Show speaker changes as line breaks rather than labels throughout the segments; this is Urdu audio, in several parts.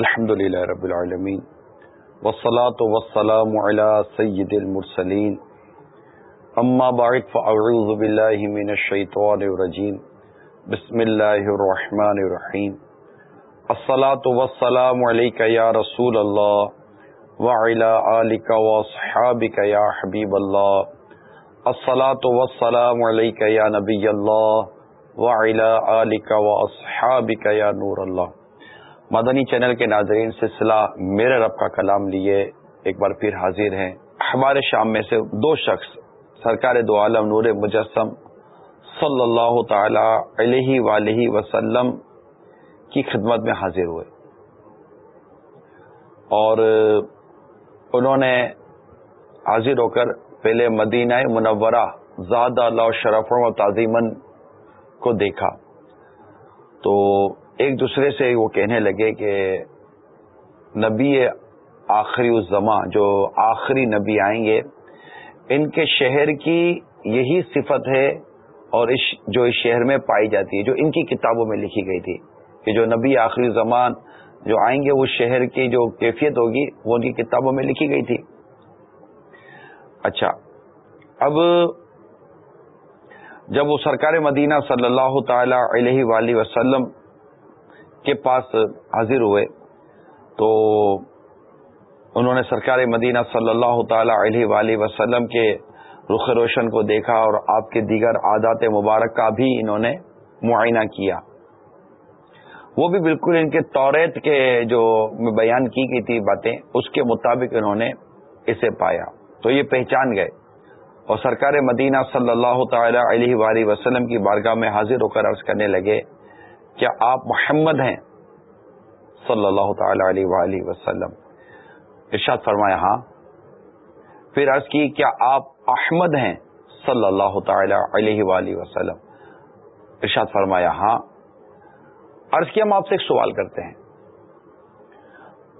الحمد للہ رب العالمین وسلاۃ وسلام علی سید المرسلین. اما بعد فاعوذ باللہ من الشیطان الرجیم. بسم اللہ الرحمن الرحیم. الصلاة والسلام علیک یا رسول اللہ وعلی آلک واصحابک یا حبیب اللہ. الصلاة والسلام علیک یا نبی اللہ وعلی آلک واصحابک یا نور اللہ. مدنی چینل کے ناظرین، سلسلہ میرے رب کا کلام لیے ایک بار پھر حاضر ہیں۔ ہمارے شام میں سے دو شخص، سرکار دو عالم نور مجسم صلی اللہ تعالی علیہ ولیہ وسلم کی خدمت میں حاضر ہوئے۔ اور انہوں نے حاضر ہو کر پہلے مدینہ منورہ زیادہ اللہ شرف و تعظیمن کو دیکھا۔ تو ایک دوسرے سے وہ کہنے لگے کہ نبی آخری الزما جو آخری نبی آئیں گے، ان کے شہر کی یہی صفت ہے اور اس، جو اس شہر میں پائی جاتی ہے، جو ان کی کتابوں میں لکھی گئی تھی کہ جو نبی آخری زمان جو آئیں گے اس شہر کی جو کیفیت ہوگی، وہ ان کی کتابوں میں لکھی گئی تھی۔ اچھا اب جب وہ سرکار مدینہ صلی اللہ تعالی علیہ وآلہ وسلم کے پاس حاضر ہوئے تو انہوں نے سرکار مدینہ صلی اللہ تعالی علیہ وآلہ وسلم کے رخ روشن کو دیکھا اور آپ کے دیگر عادات مبارک کا بھی انہوں نے معائنہ کیا۔ وہ بھی بالکل ان کے توریت کے جو بیان کی گئی تھی باتیں، اس کے مطابق انہوں نے اسے پایا۔ تو یہ پہچان گئے۔ اور سرکار مدینہ صلی اللہ تعالی علیہ وآلہ وسلم کی بارگاہ میں حاضر ہو کر عرض کرنے لگے کیا آپ محمد ہیں؟ صلی اللہ تعالی علیہ وآلہ وسلم۔ ارشاد فرمایا ہاں۔ پھر عرض کی، کیا آپ احمد ہیں؟ صلی اللہ تعالی علیہ وآلہ وسلم۔ ارشاد فرمایا ہاں۔ عرض کی، ہم آپ سے ایک سوال کرتے ہیں۔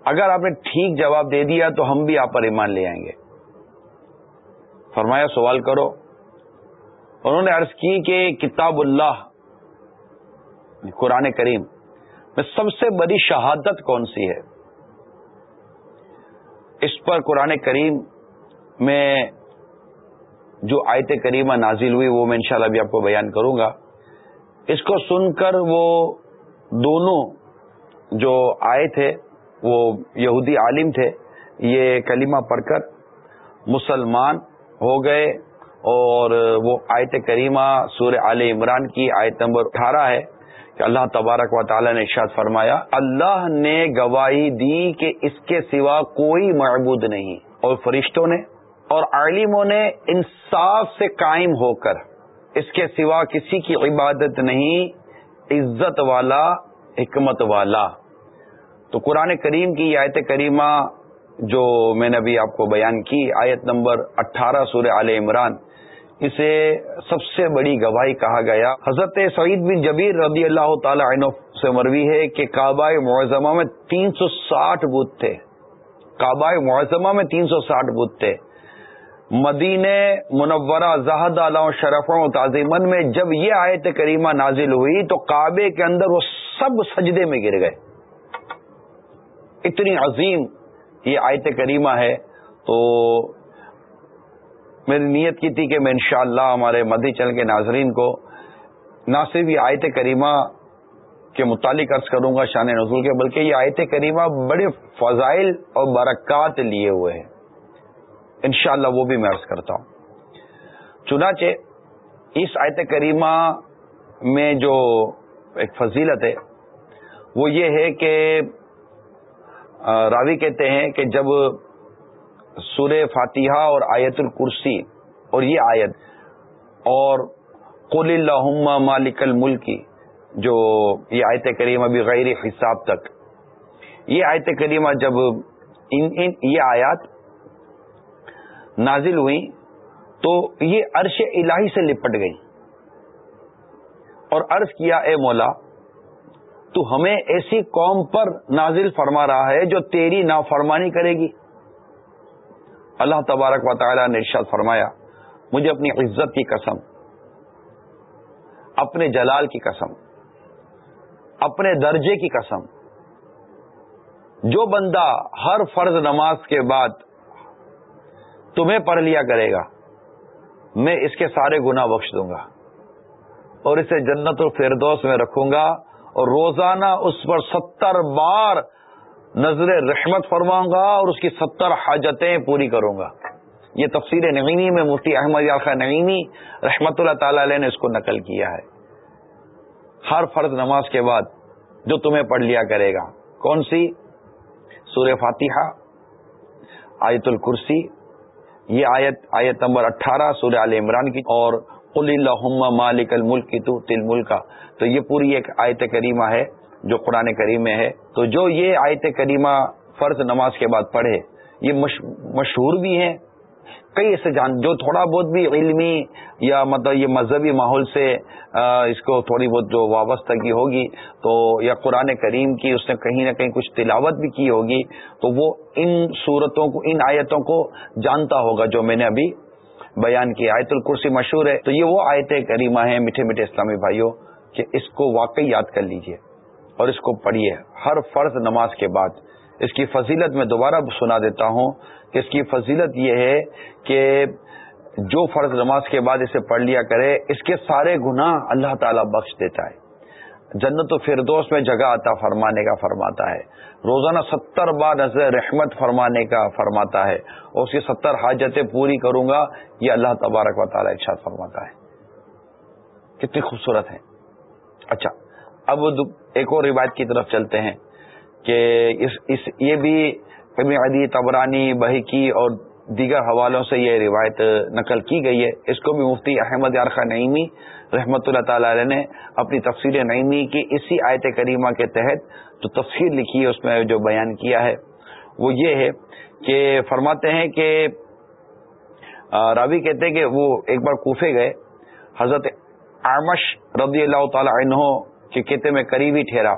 اگر آپ نے ٹھیک جواب دے دیا تو ہم بھی آپ پر ایمان لے آئیں گے۔ فرمایا، سوال کرو۔ انہوں نے عرض کی کہ کتاب اللہ قرآن کریم میں سب سے بڑی شہادت کون سی ہے؟ اس پر قرآن کریم میں جو آیت کریمہ نازل ہوئی وہ میں انشاءاللہ بھی آپ کو بیان کروں گا۔ اس کو سن کر وہ دونوں جو آئے تھے، وہ یہودی عالم تھے، یہ کلمہ پڑھ کر مسلمان ہو گئے اور وہ آیت کریمہ سورہ عال عمران کی آیت نمبر اٹھارہ ہے۔ کہ اللہ تبارک و تعالی نے ارشاد فرمایا، اللہ نے گواہی دی کہ اس کے سوا کوئی معبود نہیں۔ اور فرشتوں نے اور عالموں نے انصاف سے قائم ہو کر اس کے سوا کسی کی عبادت نہیں، عزت والا، حکمت والا۔ تو قرآن کریم کی آیت کریمہ جو میں نے ابھی آپ کو بیان کی، آیت نمبر اٹھارہ سورہ عال عمران اسے سب سے بڑی گواہی کہا گیا۔ حضرت سعید بن جبیر رضی اللہ تعالی عنہ سے مروی ہے کہ کعبہ معظمہ میں تین سو ساٹھ بت تھے۔ کعبہ معظمہ میں تین سو ساٹھ بت تھے۔ مدین منورہ زہد علیہ شرف و تعظیمن میں جب یہ آیت کریمہ نازل ہوئی تو کعبے کے اندر وہ سب سجدے میں گر گئے۔ اتنی عظیم یہ آیت کریمہ ہے۔ تو میری نیت کی تھی کہ میں انشاءاللہ ہمارے مدی چل کے ناظرین کو نہ صرف یہ آیت کریمہ کے متعلق عرض کروں گا شان نزول کے، بلکہ یہ آیت کریمہ بڑے فضائل اور برکات لیے ہوئے ہیں۔ انشاءاللہ وہ بھی میں عرض کرتا ہوں۔ چنانچہ اس آیت کریمہ میں جو ایک فضیلت ہے، وہ یہ ہے کہ راوی کہتے ہیں کہ جب سورہ فاتحہ اور آیت الکرسی اور یہ آیت اور قل اللہ مالک الملک جو یہ آیت کریمہ بھی غیر حساب تک یہ آیت کریمہ جب ان ان یہ آیات نازل ہوئی تو یہ عرش الہی سے لپٹ گئی اور عرض کیا اے مولا، تو ہمیں ایسی قوم پر نازل فرما رہا ہے جو تیری نافرمانی کرے گی۔ اللہ تبارک و تعالی نے ارشاد فرمایا، مجھے اپنی عزت کی قسم، اپنے جلال کی قسم، اپنے درجے کی قسم۔ جو بندہ ہر فرض نماز کے بعد تمہیں پڑھ لیا کرے گا، میں اس کے سارے گنا بخش دوں گا اور اسے جنت و فردوس میں رکھوں گا اور روزانہ اس پر ستر بار نظر رحمت فرماؤں گا اور اس کی ستر حاجتیں پوری کروں گا۔ یہ تفصیل نعیمی میں مفتی احمد یاخا نعیمی رحمت اللہ تعالی علیہ نے اس کو نقل کیا ہے۔ ہر فرض نماز کے بعد جو تمہیں پڑھ لیا کرے گا۔ کون سی؟ سور فاتحہ، آیت الکرسی، یہ آیت آیت نمبر اٹھارہ، سورہ عال عمران کی۔ اور قل اللہ مالک الملک کی تو تل ملک تو یہ پوری ایک آیت کریمہ ہے۔ جو قرآن کریم میں ہے، تو جو یہ آیت کریمہ فرض نماز کے بعد پڑھے، یہ مشہور بھی ہیں۔ کئی ایسے جان، جو تھوڑا بہت بھی علمی یا مطلب یہ مذہبی ماحول سے اس کو تھوڑی بہت جو وابستگی ہوگی، تو یا قرآن کریم کی اس نے کہیں نہ کہیں کچھ تلاوت بھی کی ہوگی، تو وہ ان صورتوں کو، ان آیتوں کو جانتا ہوگا جو میں نے ابھی بیان کی۔ آیت الکرسی مشہور ہے، تو یہ وہ آیت کریمہ ہیں، میٹھے میٹھے اسلامی بھائیوں، کہ اس کو واقعی یاد کر لیجیے۔ اور اس کو پڑھیے۔ ہر فرض نماز کے بعد۔ اس کی فضیلت میں دوبارہ سنا دیتا ہوں۔ کہ اس کی فضیلت یہ ہے کہ جو فرض نماز کے بعد اسے پڑھ لیا کرے، اس کے سارے گناہ اللہ تعالی بخش دیتا ہے۔ جنت و فردوس میں جگہ آتا فرمانے کا فرماتا ہے۔ روزانہ ستر بار نظر رحمت فرمانے کا فرماتا ہے۔ اور اس کی ستر حاجتیں پوری کروں گا، یہ اللہ تبارک و تعالیٰ ارشاد فرماتا ہے۔ کتنی خوبصورت ہے۔ اچھا اب ایک اور روایت کی طرف چلتے ہیں کہ اس اس یہ بھی عدی تبرانی بحقی اور دیگر حوالوں سے یہ روایت نقل کی گئی ہے۔ اس کو بھی مفتی احمد یارخا نعیمی رحمۃ اللہ تعالی علیہ نے اپنی تفصیل نعیمی کی اسی آیت کریمہ کے تحت جو تفصیل لکھی ہے، اس میں جو بیان کیا ہے، وہ یہ ہے کہ فرماتے ہیں کہ راوی کہتے ہیں کہ وہ ایک بار کوفے گئے، حضرت آمش رضی اللہ تعالی عنہ کے کہتے میں قریبی ٹھہرا۔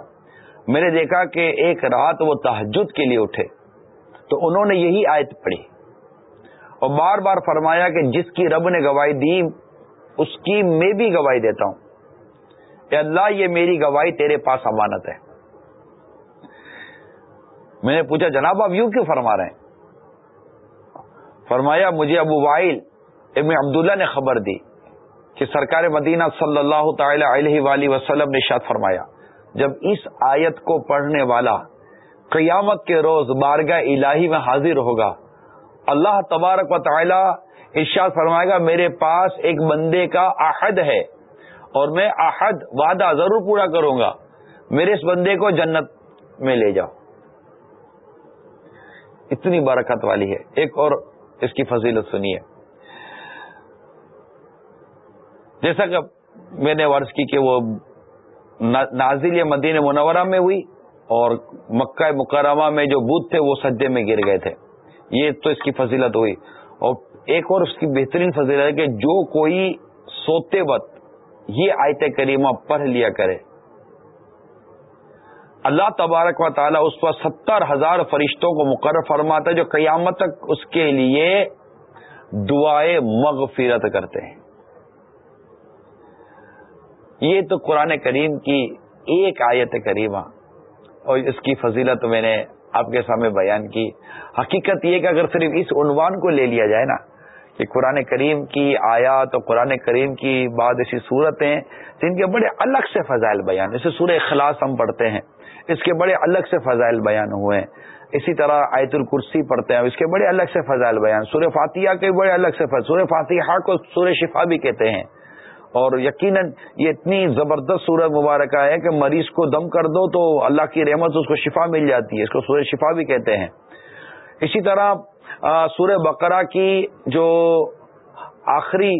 میں نے دیکھا کہ ایک رات وہ تحجد کے لیے اٹھے۔ تو انہوں نے یہی آیت پڑھی۔ اور بار بار فرمایا کہ جس کی رب نے گواہی دی، اس کی میں بھی گواہی دیتا ہوں۔ کہ اللہ، یہ میری گواہی تیرے پاس امانت ہے۔ میں نے پوچھا، جناب، آپ یوں کیوں فرما رہے ہیں؟ فرمایا، مجھے ابو وائل ابن عبداللہ نے خبر دی۔ کہ سرکار مدینہ صلی اللہ تعالی علیہ وآلہ وسلم نے شاد فرمایا، جب اس آیت کو پڑھنے والا قیامت کے روز بارگاہ الہی میں حاضر ہوگا، اللہ تبارک و تعالی ارشاد فرمائے گا، میرے پاس ایک بندے کا عہد ہے اور میں عہد وعدہ ضرور پورا کروں گا، میرے اس بندے کو جنت میں لے جاؤ۔ اتنی برکت والی ہے۔ ایک اور اس کی فضیلت سنیے۔ جیسا کہ میں نے ورز کی کہ وہ نازل مدین منورہ میں ہوئی اور مکہ مکرمہ میں جو بت تھے وہ سجدے میں گر گئے تھے۔ یہ تو اس کی فضیلت ہوئی۔ اور ایک اور اس کی بہترین فضیلت ہے کہ جو کوئی سوتے وقت یہ آیت کریمہ پڑھ لیا کرے۔ اللہ تبارک و تعالیٰ اس پر ستر ہزار فرشتوں کو مقرر فرماتا ہے جو قیامت تک اس کے لیے دعائیں مغفرت کرتے ہیں۔ یہ تو قرآن کریم کی ایک آیت کریمہ اور اس کی فضیلت میں نے آپ کے سامنے بیان کی۔ حقیقت یہ کہ اگر صرف اس عنوان کو لے لیا جائے نا کہ قرآن کریم کی آیات اور قرآن کریم کی بعد ایسی صورتیں جن کے بڑے الگ سے فضائل بیان، جیسے سورہ اخلاص ہم پڑھتے ہیں، اس کے بڑے الگ سے فضائل بیان ہوئے ہیں۔ اسی طرح آیت الکرسی پڑھتے ہیں، اس کے بڑے الگ سے فضائل بیان۔ سورہ فاتحہ کے بڑے الگ سے فضائل، سورہ فاتحہ کو سورہ شفا بھی کہتے ہیں۔ اور یقیناً یہ اتنی زبردست صورت مبارکہ ہے کہ مریض کو دم کر دو تو اللہ کی رحمت سے اس کو شفا مل جاتی ہے، اس کو سورہ شفا بھی کہتے ہیں۔ اسی طرح سورہ بقرہ کی جو آخری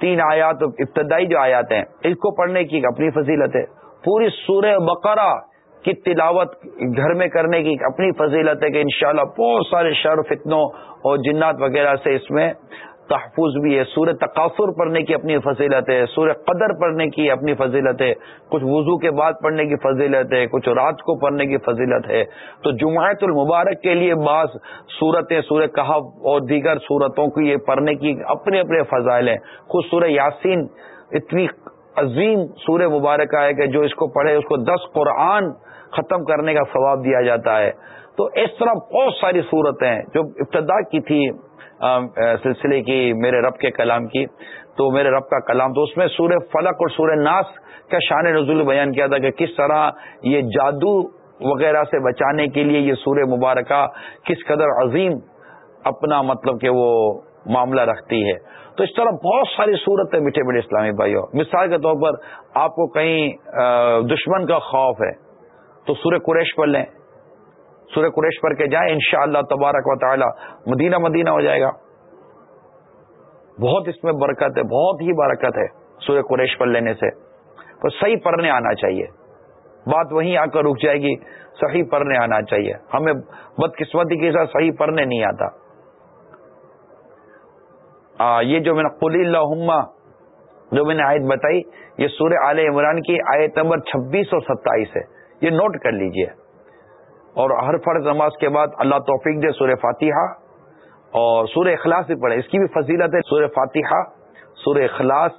تین آیات، ابتدائی جو آیات ہیں، اس کو پڑھنے کی اپنی فضیلت ہے۔ پوری سورہ بقرہ کی تلاوت گھر میں کرنے کی اپنی فضیلت ہے کہ انشاءاللہ بہت سارے شر، فتنوں اور جنات وغیرہ سے اس میں تحفظ بھی ہے۔ سورہ تقاصر پڑھنے کی اپنی فضیلت ہے، سورہ قدر پڑھنے کی اپنی فضیلت ہے، کچھ وضو کے بعد پڑھنے کی فضیلت ہے، کچھ رات کو پڑھنے کی فضیلت ہے۔ تو جماعت المبارک کے لیے بعض صورتیں سورہ کہب اور دیگر صورتوں کی یہ پڑھنے کی اپنے اپنے فضائل ہیں۔ خود سورہ یاسین اتنی عظیم سورہ مبارکہ ہے کہ جو اس کو پڑھے، اس کو دس قرآن ختم کرنے کا ثواب دیا جاتا ہے۔ تو اس طرح بہت ساری صورتیں جو ابتدا کی تھی سلسلے کی میرے رب کے کلام کی۔ تو میرے رب کا کلام، تو اس میں سورہ فلق اور سورہ ناس کا شان نزول بیان کیا تھا کہ کس طرح یہ جادو وغیرہ سے بچانے کے لیے یہ سورہ مبارکہ کس قدر عظیم اپنا مطلب کہ وہ معاملہ رکھتی ہے۔ تو اس طرح بہت ساری صورت ہے میٹھے میٹھے اسلامی بھائیوں مثال کے طور پر آپ کو کہیں دشمن کا خوف ہے، تو سورہ قریش پڑھ لیں۔ سورہ قریش پڑھ کے جائیں انشاءاللہ تبارک و تعالی مدینہ مدینہ ہو جائے گا۔ بہت اس میں برکت ہے بہت ہی برکت ہے سورہ قریش پڑھ لینے سے۔ تو صحیح پڑھنے آنا چاہیے۔ بات وہیں آ کر رک جائے گی صحیح پڑھنے آنا چاہیے۔ ہمیں بدقسمتی کے ساتھ صحیح پڑھنے نہیں آتا۔ آ, یہ جو میں نے قلی اللہ جو میں نے آیت بتائی یہ سورہ عال عمران کی آیت نمبر چھبیس اور ستائیس ہے۔ یہ نوٹ کر لیجیے۔ اور ہر فرض نماز کے بعد اللہ توفیق دے سورہ فاتحہ اور سورہ اخلاص بھی پڑھے اس کی بھی فضیلت ہے سورہ فاتحہ، سورہ اخلاص،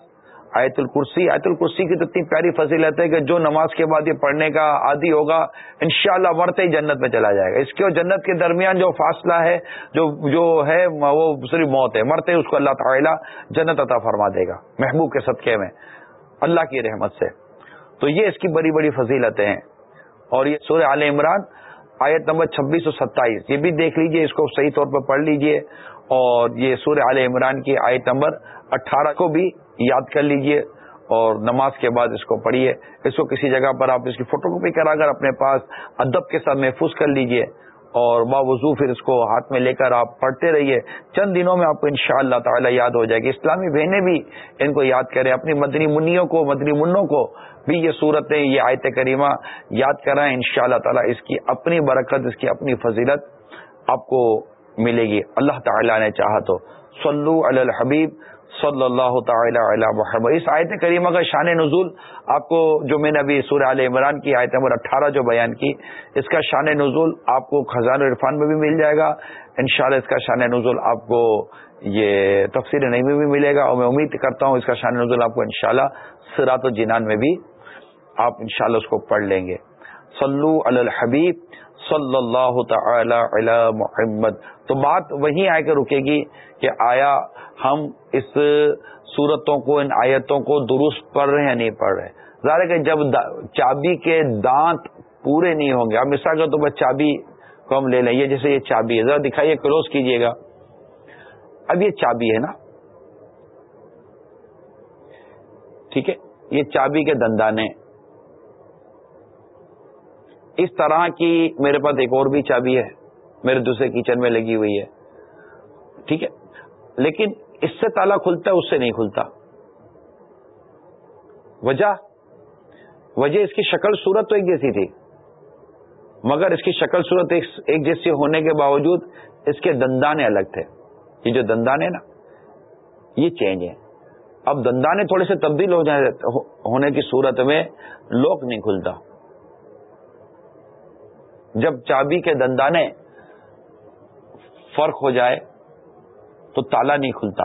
آیت الکرسی۔ آیت الکرسی کی تو اتنی پیاری فضیلت ہے کہ جو نماز کے بعد یہ پڑھنے کا عادی ہوگا، انشاءاللہ شاء مرتے ہی جنت میں چلا جائے گا۔ اس کے اور جنت کے درمیان جو فاصلہ ہے، جو جو ہے، وہ صرف موت ہے۔ مرتے ہی اس کو اللہ تعالیٰ جنت عطا فرما دے گا، محبوب کے صدقے میں، اللہ کی رحمت سے۔ تو یہ اس کی بڑی بڑی فضیلتیں ہیں۔ اور یہ سورہ عال عمران آیت نمبر چھبیس سو ستائیس۔ یہ بھی دیکھ لیجیے، اس کو صحیح طور پر پڑھ لیجیے۔ اور یہ سورہ عال عمران کی آیت نمبر اٹھارہ کو بھی یاد کر لیجیے اور نماز کے بعد اس کو پڑھیے۔ اس کو کسی جگہ پر آپ اس کی فوٹو کاپی کرا کر اپنے پاس ادب کے ساتھ محفوظ کر لیجیے۔ اور باوضو پھر اس کو ہاتھ میں لے کر آپ پڑھتے رہیے۔ چند دنوں میں آپ کو ان شاء اللہ تعالیٰ یاد ہو جائے گی۔ اسلامی بہنیں بھی ان کو یاد کریں، اپنی مدنی منیوں کو، مدنی منوں کو بھی یہ صورتیں، یہ آیت کریمہ یاد کرائیں۔ ان شاء اللہ تعالیٰ اس کی اپنی برکت، اس کی اپنی فضیلت آپ کو ملے گی۔ اللہ تعالیٰ نے چاہا تو۔ صلو علی الحبیب۔ صلی اللہ تعالی علی محمد۔ اس آیت کریمہ کا شان نزول آپ کو جو میں نے ابھی سورہ عال عمران کی آیت نمبر اٹھارہ جو بیان کی، اس کا شان نزول آپ کو خزان عرفان میں بھی مل جائے گا۔ انشاءاللہ اس کا شان نزول آپ کو یہ تفصیل نہیں میں بھی ملے گا اور میں امید کرتا ہوں اس کا شان نزول آپ کو انشاءاللہ سرات و جنان میں بھی آپ انشاءاللہ اس کو پڑھ لیں گے۔ صلو علی الحبیب صلی اللہ تعالی علی محمد۔ تو بات وہیں آ کے رکے گی کہ آیا ہم اس صورتوں کو، ان آیتوں کو درست پڑھ رہے ہیں یا نہیں پڑھ رہے ظاہر کہ جب چابی کے دانت پورے نہیں ہوں گے، آپ مثال کر تو بس چابی کو ہم لے لیں، یہ جیسے یہ چابی ہے۔ ذرا دکھائیے، کلوز کیجیے گا۔ اب یہ چابی ہے نا؟ ٹھیک ہے؟ یہ چابی کے دندانے اس طرح کی میرے پاس ایک اور بھی چابی ہے، میرے دوسرے کچن میں لگی ہوئی ہے۔ ٹھیک ہے؟ لیکن اس سے تالا کھلتا ہے، اس سے نہیں کھلتا۔ وجہ؟ وجہ اس کی شکل صورت تو ایک جیسی تھی۔ مگر اس کی شکل صورت ایک جیسی ہونے کے باوجود اس کے دندانے الگ تھے۔ یہ جو دندانے نا، یہ چینج ہے اب دندانے تھوڑے سے تبدیل ہو جائے ہونے کی صورت میں لوک نہیں کھلتا۔ جب چابی کے دندانے فرق ہو جائے تو تالا نہیں کھلتا۔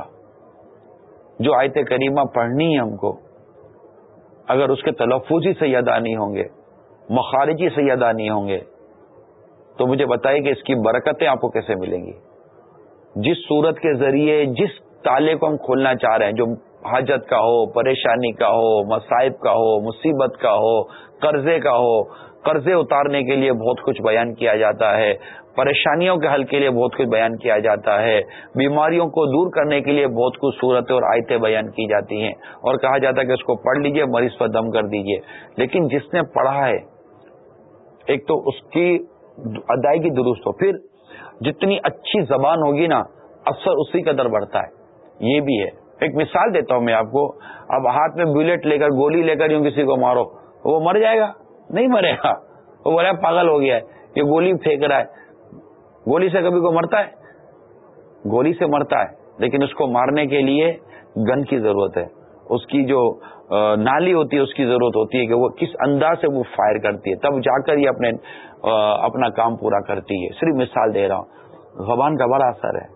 جو آیت کریمہ پڑھنی ہے ہم کو، اگر اس کے تلفظی سیادہ نہیں ہوں گے، مخارجی سیادہ نہیں ہوں گے، تو مجھے بتائیے کہ اس کی برکتیں آپ کو کیسے ملیں گی۔ جس صورت کے ذریعے جس تالے کو ہم کھولنا چاہ رہے ہیں، جو حاجت کا ہو، پریشانی کا ہو، مصائب کا ہو، مصیبت کا ہو، قرضے کا ہو، قرضے اتارنے کے لیے بہت کچھ بیان کیا جاتا ہے، پریشانیوں کے حل کے لیے بہت کچھ بیان کیا جاتا ہے، بیماریوں کو دور کرنے کے لیے بہت کچھ صورتیں اور آیتیں بیان کی جاتی ہیں۔ اور کہا جاتا ہے کہ اس کو پڑھ لیجیے، مریض پر دم کر دیجیے۔ لیکن جس نے پڑھا ہے، ایک تو اس کی ادائیگی درست ہو۔ پھر جتنی اچھی زبان ہوگی نا اکثر اسی قدر بڑھتا ہے۔ یہ بھی ہے۔ ایک مثال دیتا ہوں میں آپ کو۔ اب ہاتھ میں بلیٹ لے کر، گولی لے کر یوں کسی کو مارو، وہ مر جائے گا؟ نہیں مرے گا۔ وہ بولے پاگل ہو گیا ہے، یہ گولی پھینک رہا ہے۔ گولی سے کبھی کو مرتا ہے؟ گولی سے مرتا ہے، لیکن اس کو مارنے کے لیے گن کی ضرورت ہے۔ اس کی جو نالی ہوتی ہے، اس کی ضرورت ہوتی ہے کہ وہ کس انداز سے وہ فائر کرتی ہے۔ تب جا کر یہ اپنے اپنا کام پورا کرتی ہے۔ صرف مثال دے رہا ہوں۔ زبان کا بڑا اثر ہے۔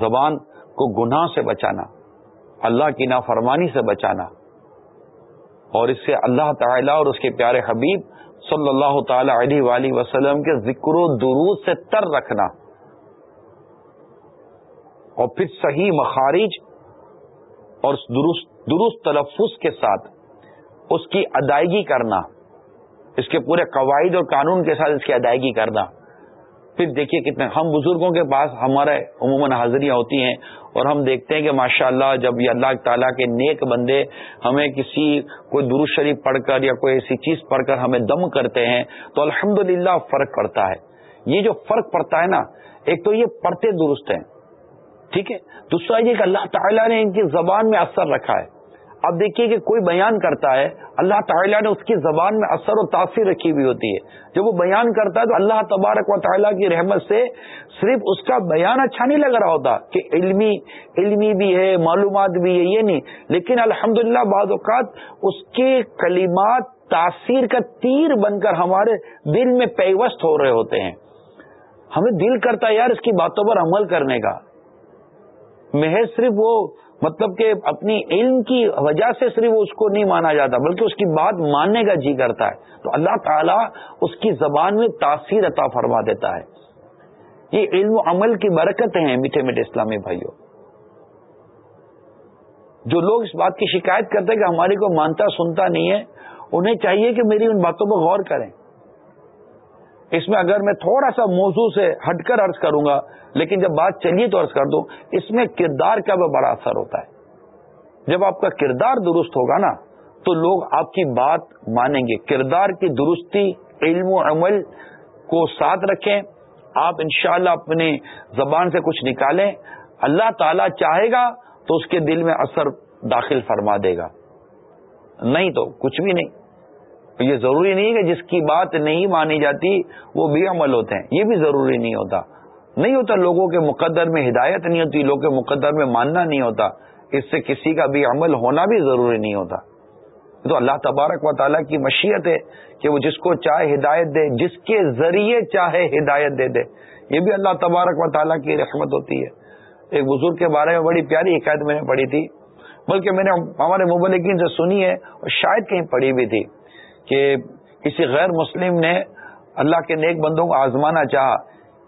زبان کو گناہ سے بچانا، اللہ کی نافرمانی سے بچانا اور اس سے اللہ تعالیٰ اور اس کے پیارے حبیب صلی اللہ تعالی علیہ وآلہ وسلم کے ذکر و درود سے تر رکھنا اور پھر صحیح مخارج اور درست درست تلفظ کے ساتھ اس کی ادائیگی کرنا، اس کے پورے قواعد اور قانون کے ساتھ اس کی ادائیگی کرنا۔ پھر دیکھیے کتنے، ہم بزرگوں کے پاس ہمارے عموماً حاضریاں ہوتی ہیں اور ہم دیکھتے ہیں کہ ماشاء اللہ جب یہ اللہ تعالیٰ کے نیک بندے ہمیں کسی کوئی درو شریف پڑھ کر یا کوئی ایسی چیز پڑھ کر ہمیں دم کرتے ہیں تو الحمد فرق پڑتا ہے۔ یہ جو فرق پڑتا ہے نا، ایک تو یہ پڑھتے درست ہیں، ٹھیک ہے؟ دوسرا یہ کہ اللہ تعالیٰ نے ان کی زبان میں اثر رکھا ہے۔ اب دیکھیے کہ کوئی بیان کرتا ہے، اللہ تعالیٰ نے اس کی زبان میں اثر و تاثیر رکھی ہوئی ہوتی ہے۔ جب وہ بیان کرتا ہے تو اللہ تبارک و تعالیٰ کی رحمت سے صرف اس کا بیان اچھا نہیں لگ رہا ہوتا کہ علمی علمی بھی ہے، معلومات بھی ہے، یہ نہیں۔ لیکن الحمد للہ بعض اوقات اس کے کلمات تاثیر کا تیر بن کر ہمارے دل میں پیوست ہو رہے ہوتے ہیں۔ ہمیں دل کرتا ہے یار اس کی باتوں پر عمل کرنے کا۔ محض صرف وہ مطلب کہ اپنی علم کی وجہ سے صرف اس کو نہیں مانا جاتا، بلکہ اس کی بات ماننے کا جی کرتا ہے۔ تو اللہ تعالیٰ اس کی زبان میں تاثیر عطا فرما دیتا ہے۔ یہ علم و عمل کی برکت ہیں میٹھے میٹھے اسلامی بھائیوں۔ جو لوگ اس بات کی شکایت کرتے ہیں کہ ہماری کو مانتا سنتا نہیں ہے، انہیں چاہیے کہ میری ان باتوں پر غور کریں۔ اس میں اگر میں تھوڑا سا موضوع سے ہٹ کر عرض کروں گا، لیکن جب بات چلیے تو عرض کر دوں، اس میں کردار کا بھی بڑا اثر ہوتا ہے۔ جب آپ کا کردار درست ہوگا نا، تو لوگ آپ کی بات مانیں گے۔ کردار کی درستی، علم و عمل کو ساتھ رکھیں۔ آپ انشاءاللہ اللہ اپنی زبان سے کچھ نکالیں۔ اللہ تعالی چاہے گا تو اس کے دل میں اثر داخل فرما دے گا۔ نہیں تو کچھ بھی نہیں۔ یہ ضروری نہیں کہ جس کی بات نہیں مانی جاتی وہ بھی عمل ہوتے ہیں، یہ بھی ضروری نہیں ہوتا۔ نہیں ہوتا لوگوں کے مقدر میں ہدایت نہیں ہوتی، لوگوں کے مقدر میں ماننا نہیں ہوتا۔ اس سے کسی کا بھی عمل ہونا بھی ضروری نہیں ہوتا۔ تو اللہ تبارک و تعالیٰ کی مشیت ہے کہ وہ جس کو چاہے ہدایت دے، جس کے ذریعے چاہے ہدایت دے دے۔ یہ بھی اللہ تبارک و تعالیٰ کی رحمت ہوتی ہے۔ ایک بزرگ کے بارے میں بڑی پیاری حکایت میں نے پڑھی تھی، بلکہ میں نے ہمارے مبلکین سے سنی ہے اور شاید کہیں پڑھی بھی تھی۔ کہ کسی غیر مسلم نے اللہ کے نیک بندوں کو آزمانا چاہا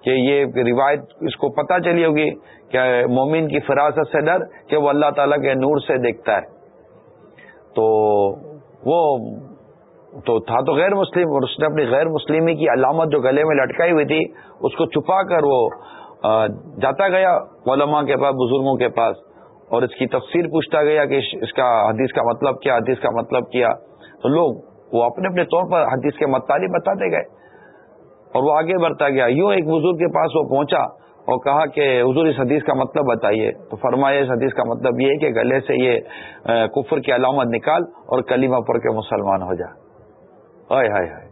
کہ یہ روایت اس کو پتہ چلی ہوگی کہ مومن کی فراست سے ڈر کہ وہ اللہ تعالیٰ کے نور سے دیکھتا ہے۔ تو وہ تو تھا تو غیر مسلم اور اس نے اپنی غیر مسلمی کی علامت جو گلے میں لٹکائی ہوئی تھی، اس کو چھپا کر وہ جاتا گیا علماء کے پاس، بزرگوں کے پاس اور اس کی تفسیر پوچھتا گیا کہ اس کا حدیث کا مطلب کیا، حدیث کا مطلب کیا۔ تو لوگ وہ اپنے اپنے طور پر حدیث کے مطالب بتاتے گئے۔ اور وہ آگے بڑھتا گیا۔ یوں ایک بزرگ کے پاس وہ پہنچا اور کہا کہ حضور اس حدیث کا مطلب بتائیے۔ تو فرمایا، اس حدیث کا مطلب یہ ہے کہ گلے سے یہ کفر کی علامت نکال اور کلیمہ پڑھ کے مسلمان ہو جا۔ ہائے ہائے ہائے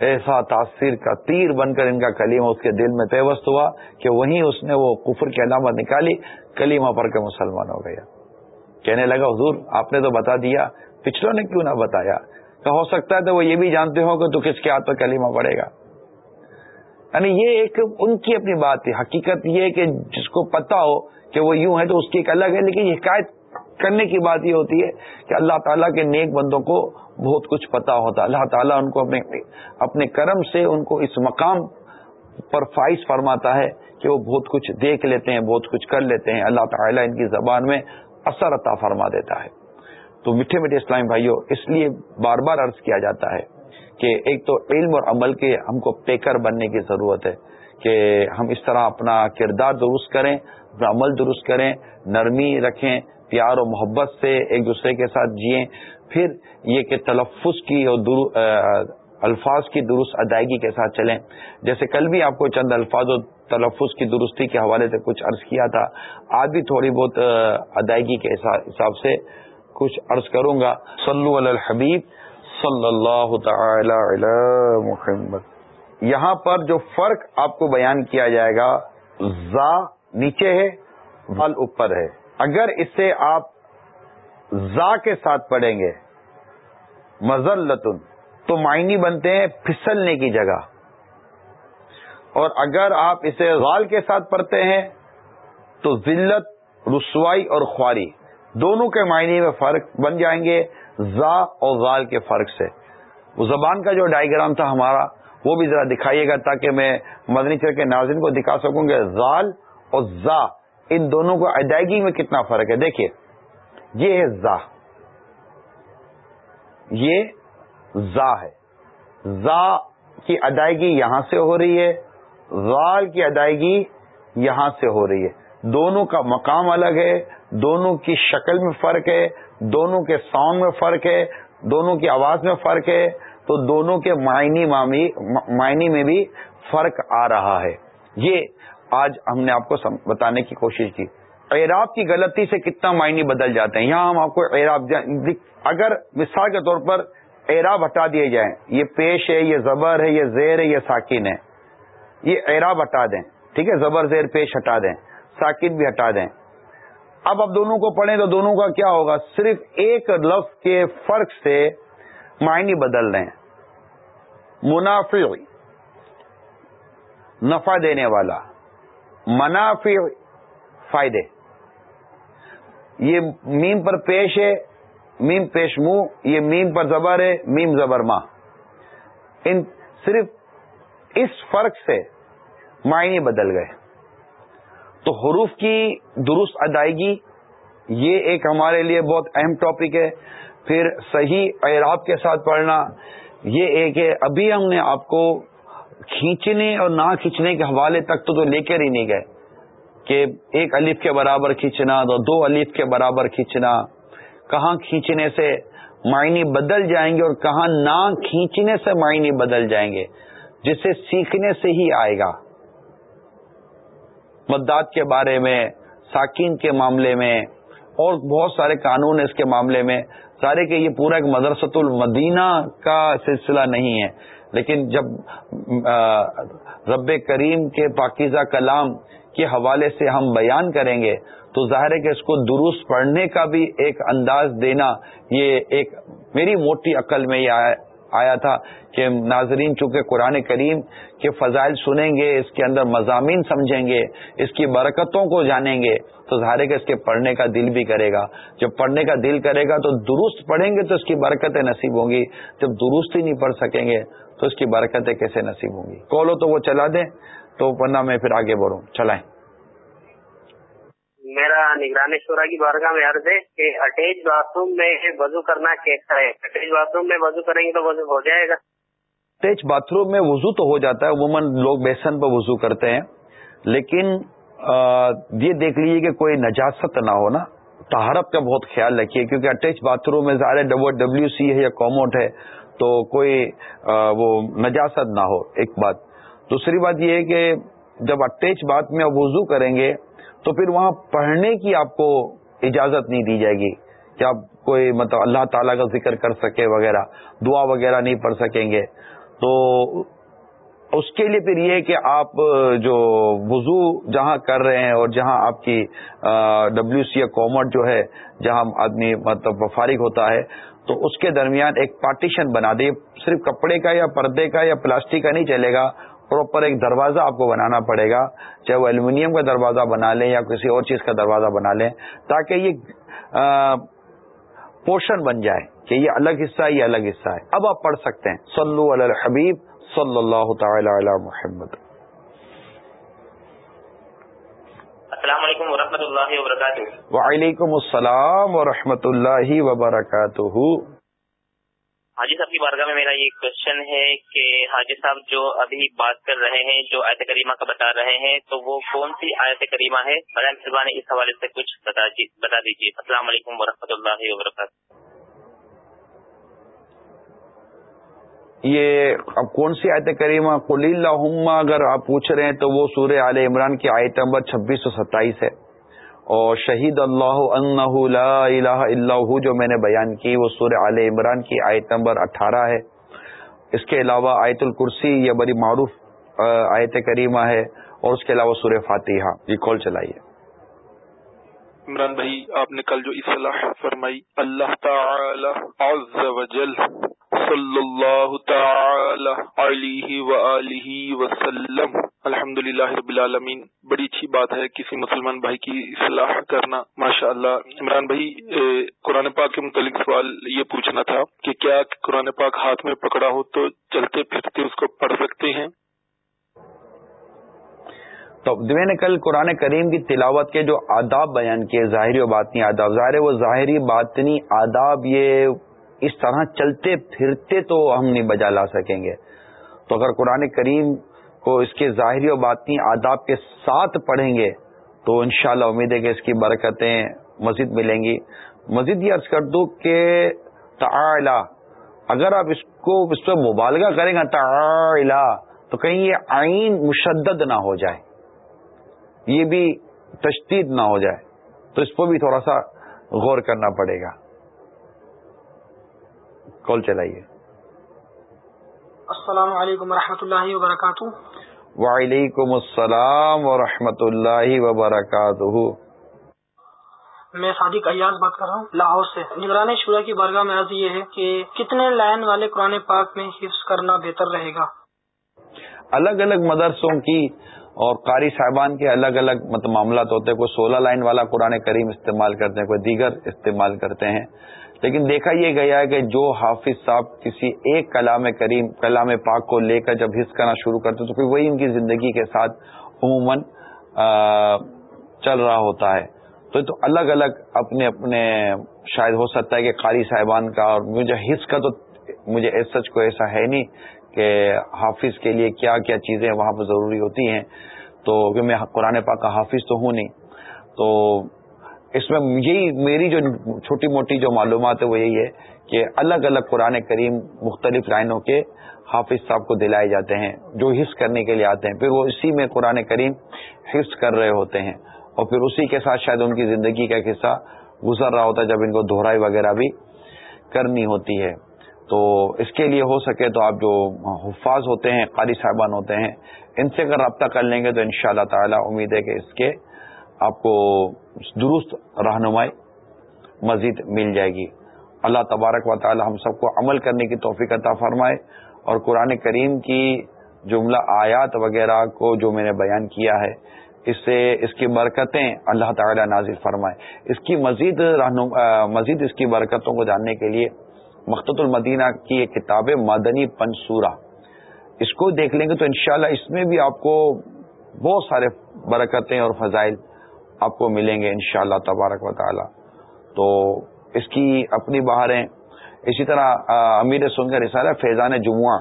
ایسا تاثیر کا تیر بن کر ان کا کلیمہ اس کے دل میں پیوست ہوا کہ وہیں اس نے وہ کفر کی علامت نکالی کلیمہ پڑھ کے مسلمان ہو گیا۔ کہنے لگا، حضور آپ نے تو بتا دیا، پچھلوں نے کیوں نہ بتایا؟ تو ہو سکتا ہے تو وہ یہ بھی جانتے ہو کہ تو کس کے ہاتھ پہ کلیمہ پڑے گا۔ یعنی یہ ایک ان کی اپنی بات ہے۔ حقیقت یہ ہے کہ جس کو پتا ہو کہ وہ یوں ہے تو اس کی ایک الگ ہے، لیکن حکایت کرنے کی بات یہ ہوتی ہے کہ اللہ تعالیٰ کے نیک بندوں کو بہت کچھ پتا ہوتا اللہ تعالیٰ ان کو اپنے اپنے کرم سے ان کو اس مقام پر فائز فرماتا ہے کہ وہ بہت کچھ دیکھ لیتے ہیں، بہت کچھ کر لیتے ہیں۔ اللہ تعالیٰ ان کی زبان میں اثر عطا فرما دیتا ہے۔ تو میٹھے میٹھے اسلامی بھائیوں اس لیے بار بار عرض کیا جاتا ہے کہ ایک تو علم اور عمل کے ہم کو پیکر بننے کی ضرورت ہے کہ ہم اس طرح اپنا کردار درست کریں، اپنا عمل درست کریں، نرمی رکھیں، پیار و محبت سے ایک دوسرے کے ساتھ جئیں۔ پھر یہ کہ تلفظ کی اور الفاظ کی درست ادائیگی کے ساتھ چلیں۔ جیسے کل بھی آپ کو چند الفاظ و تلفظ کی درستی کے حوالے سے کچھ عرض کیا تھا، آج بھی تھوڑی بہت ادائیگی کے حساب سے کچھ عرض کروں گا. صلو علی الحبیب صلی اللہ تعالی علی محمد. یہاں پر جو فرق آپ کو بیان کیا جائے گا، زا نیچے ہے، ول اوپر ہے. اگر اسے آپ زا کے ساتھ پڑھیں گے مزلتن تو معنی بنتے ہیں پھسلنے کی جگہ. اور اگر آپ اسے غال کے ساتھ پڑھتے ہیں، تو ذلت، رسوائی اور خواری. دونوں کے معنی میں فرق بن جائیں گے زا اور غال کے فرق سے۔ وہ زبان کا جو ڈائیگرام تھا ہمارا، وہ بھی ذرا دکھائیے گا تاکہ میں مدنی چر کے ناظرین کو دکھا سکوں کہ غال اور زا، ان دونوں کو ادائیگی میں کتنا فرق ہے؟ دیکھیے، یہ ہے زا۔ یہ زا ہے۔ زا کی ادائیگی یہاں سے ہو رہی ہے، غال کی ادائیگی یہاں سے ہو رہی ہے۔ دونوں کا مقام الگ ہے، دونوں کی شکل میں فرق ہے، دونوں کے ساؤنڈ میں فرق ہے، دونوں کی آواز میں فرق ہے، تو دونوں کے معنی معنی میں بھی فرق آ رہا ہے۔ یہ آج ہم نے آپ کو بتانے کی کوشش کی۔ اعراب کی غلطی سے کتنا معنی بدل جاتے ہیں۔ یہاں ہم آپ کو اعراب اگر مثال کے طور پر اعراب ہٹا دیے جائیں، یہ پیش ہے، یہ زبر ہے، یہ زیر ہے، یہ ساکن ہے۔ یہ اعراب ہٹا دیں، ٹھیک ہے، زبر زیر پیش ہٹا دیں۔ ساکن بھی ہٹا دیں۔ اب اب دونوں کو پڑھیں تو دونوں کا کیا ہوگا؟ صرف ایک لفظ کے فرق سے معنی بدل رہے ہیں منافع، نفع دینے والا۔ منافع، فائدے۔ یہ میم پر پیش ہے، میم پیش منہ یہ میم پر زبر ہے، میم زبر ماں ان صرف اس فرق سے معنی بدل گئے۔ تو حروف کی درست ادائیگی یہ ایک ہمارے لیے بہت اہم ٹاپک ہے۔ پھر صحیح اعراب کے ساتھ پڑھنا، یہ ایک ہے۔ ابھی ہم نے آپ کو کھینچنے اور نہ کھینچنے کے حوالے تک تو لے کر ہی نہیں گئے کہ ایک الف کے برابر کھینچنا، تو دو الف کے برابر کھینچنا۔ کہاں کھینچنے سے معنی بدل جائیں گے اور کہاں نہ کھینچنے سے معنی بدل جائیں گے جسے سیکھنے سے ہی آئے گا۔ مداد کے بارے میں، ساکین کے معاملے میں اور بہت سارے قانون اس کے معاملے میں۔ سارے کہ یہ پورا ایک مدرسۃ المدینہ کا سلسلہ نہیں ہے، لیکن جب رب کریم کے پاکیزہ کلام کے حوالے سے ہم بیان کریں گے، تو ظاہر ہے کہ اس کو درست پڑھنے کا بھی ایک انداز دینا یہ ایک میری موٹی عقل میں یہ آیا تھا کہ ناظرین چونکہ قرآن کریم کے فضائل سنیں گے، اس کے اندر مضامین سمجھیں گے، اس کی برکتوں کو جانیں گے، تو ظاہر ہے کہ اس کے پڑھنے کا دل بھی کرے گا۔ جب پڑھنے کا دل کرے گا تو درست پڑھیں گے تو اس کی برکتیں نصیب ہوں گی۔ جب درست ہی نہیں پڑھ سکیں گے تو اس کی برکتیں کیسے نصیب ہوں گی؟ کالو تو وہ چلا دیں، تو ورنہ میں پھر آگے بڑھوں۔ چلائیں۔
میرا نگرانی شورا کی بارگاہ میں عرض ہے کہ اٹیچ باتھ روم میں وضو کرنا کیسا ہے؟ اٹیچ باتھ روم میں وضو کریں گے تو وضو ہو جائے گا۔
اٹیچ باتھ روم میں وضو تو ہو جاتا ہے، عموماً لوگ بیسن پہ وضو کرتے ہیں۔ لیکن یہ دیکھ لیجیے کہ کوئی نجاست نہ ہو نا۔ تہارت کا بہت خیال رکھیے، کیونکہ اٹیچ باتھ روم میں ظاہر ڈبلو سی ہے یا کاموٹ ہے، تو کوئی وہ نجاست نہ ہو، ایک بات۔ دوسری بات یہ ہے کہ جب اٹیچ بات میں وضو کریں گے تو پھر وہاں پڑھنے کی آپ کو اجازت نہیں دی جائے گی کہ آپ کوئی مطلب اللہ تعالیٰ کا ذکر کر سکے وغیرہ، دعا وغیرہ نہیں پڑھ سکیں گے۔ تو اس کے لیے پھر یہ کہ آپ جو وضو جہاں کر رہے ہیں اور جہاں آپ کی ڈبلو سی یا کومٹ جو ہے، جہاں آدمی مطلب فارغ ہوتا ہے، تو اس کے درمیان ایک پارٹیشن بنا دے صرف کپڑے کا یا پردے کا یا پلاسٹک کا نہیں چلے گا۔ پراپر ایک دروازہ آپ کو بنانا پڑے گا چاہے وہ الومینیم کا دروازہ بنا لیں یا کسی اور چیز کا دروازہ بنا لیں تاکہ یہ پورشن بن جائے کہ یہ الگ حصہ ہے یہ الگ حصہ ہے۔ اب آپ پڑھ سکتے ہیں۔ صلو علی الحبیب صلی اللہ تعالی علی محمد۔
السلام علیکم ورحمۃ اللہ وبرکاتہ۔
وعلیکم السلام ورحمۃ اللہ وبرکاتہ۔
حاجی صاحب کی بارگاہ میں میرا یہ کوشچن ہے کہ حاجی صاحب جو ابھی بات کر رہے ہیں، جو آیت کریمہ کا بتا رہے ہیں، تو وہ کون سی آیت کریمہ ہے؟ برائے مہربانی اس حوالے سے کچھ بتا دیجیے السلام علیکم ورحمۃ اللہ وبرکاتہ۔
یہ اب کون سی آیت کریمہ؟ کلی اللہ اگر آپ پوچھ رہے ہیں تو وہ سورہ عال عمران کی آیت نمبر چھبیس سو ستائیس ہے۔ اور شہید اللہ لا الہ الا جو میں نے بیان کی، وہ سورہ عال عمران کی آیت نمبر اٹھارہ ہے۔ اس کے علاوہ آیت الکرسی یہ بڑی معروف آیت کریمہ ہے، اور اس کے علاوہ سورہ فاتحہ۔ جی، یہ کال چلائیے۔
عمران بھائی، آپ نے کل جو اصلاح فرمائی، اللہ تعالی عز و جل صلی اللہ تعالی علیہ وآلہ وسلم. الحمد للہ رب العالمین. بڑی اچھی بات ہے کسی مسلمان بھائی کی اصلاح کرنا. ماشاء اللہ عمران بھائی قرآن پاک کے متعلق سوال یہ پوچھنا تھا کہ کیا قرآن پاک ہاتھ میں پکڑا ہو تو چلتے پھرتے اس کو پڑھ سکتے ہیں؟
تو میں نے کل قرآن کریم کی تلاوت کے جو آداب بیان کیے، ظاہری و باطنی آداب، ظاہر وہ ظاہری باطنی آداب، یہ اس طرح چلتے پھرتے تو ہم نہیں بجا لا سکیں گے۔ تو اگر قرآن کریم کو اس کے ظاہری و باطنی آداب کے ساتھ پڑھیں گے، تو انشاءاللہ امید ہے کہ اس کی برکتیں مزید ملیں گی۔ مزید یہ عرض کر دوں کہ تعالی، اگر آپ اس کو، اس پہ مبالغہ کریں گے تعالی، تو کہیں یہ آئین مشدد نہ ہو جائے، یہ بھی تشدید نہ ہو جائے۔ تو اس کو بھی تھوڑا سا غور کرنا پڑے گا۔ کال چلائیے۔
السلام علیکم و اللہ وبرکاتہ۔
وعلیکم السلام ورحمۃ اللہ وبرکاتہ۔
میں صادق ایاز بات کر رہا ہوں لاہور سے۔ نگران شورا کی بارگاہ میں عرض یہ ہے کہ کتنے لائن والے قرآن پاک میں حفظ کرنا بہتر رہے گا؟
الگ الگ مدرسوں کی اور قاری صاحبان کے الگ الگ معاملات ہوتے ہیں۔ کوئی سولہ لائن والا قرآن کریم استعمال کرتے ہیں کوئی دیگر استعمال کرتے ہیں۔ لیکن دیکھا یہ گیا ہے کہ جو حافظ صاحب کسی ایک کلام کریم، کلام پاک کو لے کر جب حص کرنا شروع کرتے تو پھر وہی ان کی زندگی کے ساتھ عموماً چل رہا ہوتا ہے۔ تو تو الگ الگ اپنے اپنے شاید ہو سکتا ہے کہ قاری صاحبان کا اور مجھے حص کا تو مجھے سچ کو ایسا ہے نہیں کہ حافظ کے لیے کیا کیا چیزیں وہاں پہ ضروری ہوتی ہیں۔ تو کہ میں قرآن پاک کا حافظ تو ہوں نہیں۔ تو اس میں یہی میری جو چھوٹی موٹی جو معلومات ہے وہ یہی ہے کہ الگ الگ قرآن کریم مختلف لائنوں کے حافظ صاحب کو دلائے جاتے ہیں، جو حص کرنے کے لیے آتے ہیں۔ پھر وہ اسی میں قرآن کریم حص کر رہے ہوتے ہیں۔ اور پھر اسی کے ساتھ شاید ان کی زندگی کا ایک حصہ گزر رہا ہوتا ہے جب ان کو دہرائی وغیرہ بھی کرنی ہوتی ہے۔ تو اس کے لیے ہو سکے تو آپ جو حفاظ ہوتے ہیں، قاری صاحبان ہوتے ہیں، ان سے اگر رابطہ کر لیں گے تو ان شاء اللہ تعالی امید ہے کہ اس کے آپ کو درست رہنمائی مزید مل جائے گی۔ اللہ تبارک و تعالی ہم سب کو عمل کرنے کی توفیق عطا فرمائے اور قرآن کریم کی جملہ آیات وغیرہ کو جو میں نے بیان کیا ہے، اس سے اس کی برکتیں اللہ تعالی نازل فرمائے۔ اس کی مزید مزید اس کی برکتوں کو جاننے کے لیے مخت المدینہ کی ایک کتاب مدنی پنسورا اس کو دیکھ لیں گے تو انشاءاللہ اس میں بھی آپ کو بہت سارے برکتیں اور فضائل آپ کو ملیں گے انشاءاللہ تبارک و تعالی۔ تو اس کی اپنی بہاریں۔ اسی طرح امیر سن کا رسالہ فیضان جمعہ۔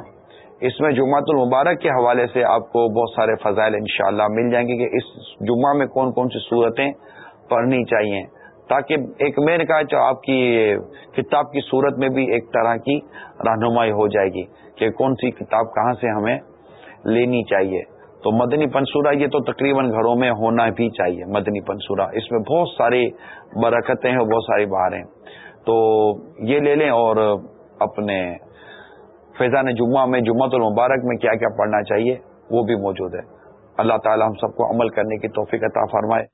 اس میں جمعۃ المبارک کے حوالے سے آپ کو بہت سارے فضائل انشاءاللہ مل جائیں گے کہ اس جمعہ میں کون کون سی صورتیں پڑھنی چاہیے۔ تاکہ ایک میں نے کہا جو آپ کی کتاب کی صورت میں بھی ایک طرح کی رہنمائی ہو جائے گی کہ کون سی کتاب کہاں سے ہمیں لینی چاہیے۔ تو مدنی پنسورا یہ تو تقریباً گھروں میں ہونا بھی چاہیے، مدنی پنسورا اس میں بہت ساری برکتیں ہیں بہت ساری بہاریں تو یہ لے لیں اور اپنے فیضان جمعہ میں جمعہ المبارک میں کیا کیا پڑھنا چاہیے، وہ بھی موجود ہے۔ اللہ تعالی ہم سب کو عمل کرنے کی توفیق عطا فرمائے۔